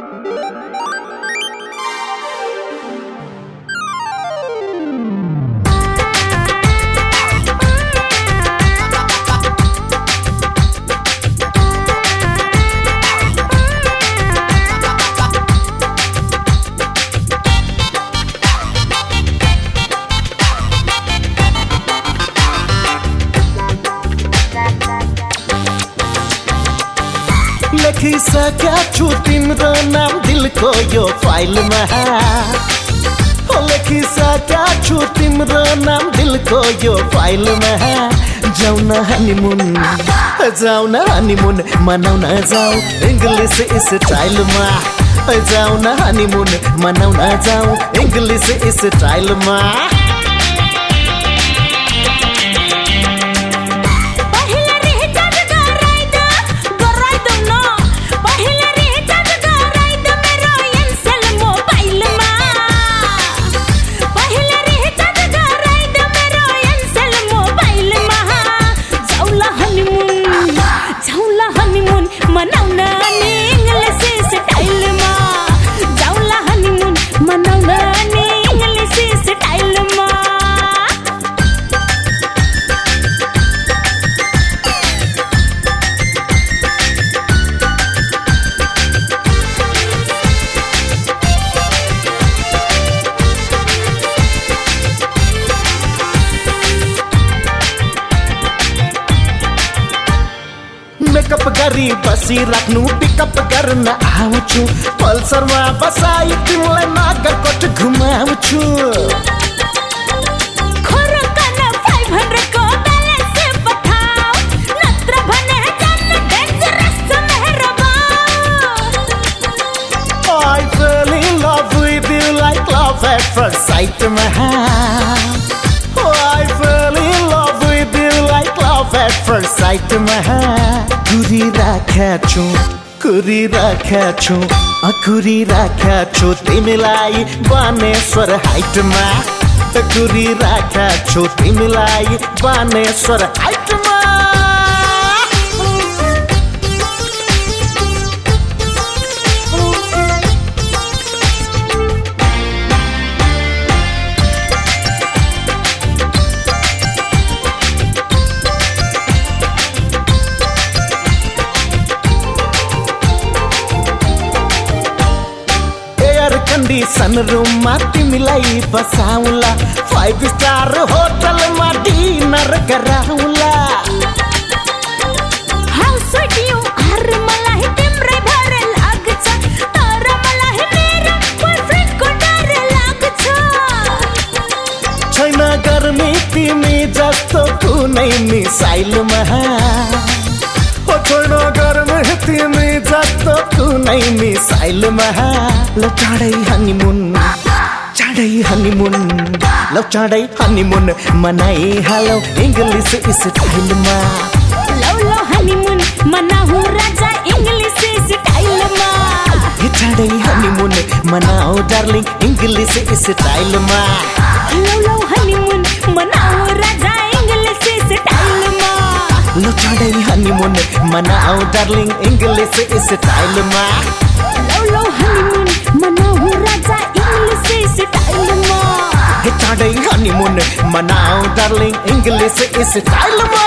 ねえ。लेखिसक्या छु तिम्रो नाम दिलको यो फाइलमा। लेखिसक्या छु तिम्रो नाम दिलको यो फाइलमा। जाउ न हनीमुन जाउ न हनीमुन मनाउन जाउ इङ्ग्लिस स्टाइलमा जाउ न हनीमुन मनाउन जाउ इङ्ग्लिस स्टाइलमा मनाउन नि इङ्ग्लिस स्टाइलमा जाउला हनीमुन मनाउन गरी बसी राख्नु पिकअप गर्न आउँछु पल्सरमा बसाई तिमीलाई नागरकोट घुमाउँछु I fell in love with you like love at first sight, man. At first sight कुरिराख्या छु कुरिराख्या छु कुरिराख्या छु तिमीलाई बानेश्वर हाइटमा कुरिराख्या छु तिमीलाई बानेश्वर हाइटमा। रुममा तिमीलाई बसाउला फाइभ स्टार होटलमा डिनर गराउला छैन गर्मी तिमी जस्तो कुनै मिसाइलमा हो छैन गर्मी कहती मी जातो तू नाही मी साईल महा। लव चाडई हनीमून चाडई हनीमून लव चाडई हनीमून मनाई हॅलो इंग्लिश स्टाईल मा। लव लव हनीमून मनाहू राजा इंग्लिश स्टाईल मा। चाडई हनीमून मनाओ डार्लिंग इंग्लिश स्टाईल मा। लव लव हनीमून मनाओ डार्लिंग इंग्लिश स्टाइलमा लौ लौ हनीमून मनाओ राजा इंग्लिश स्टाइलमा चाँडै हनीमून मनाओ डार्लिंग इंग्लिश स्टाइलमा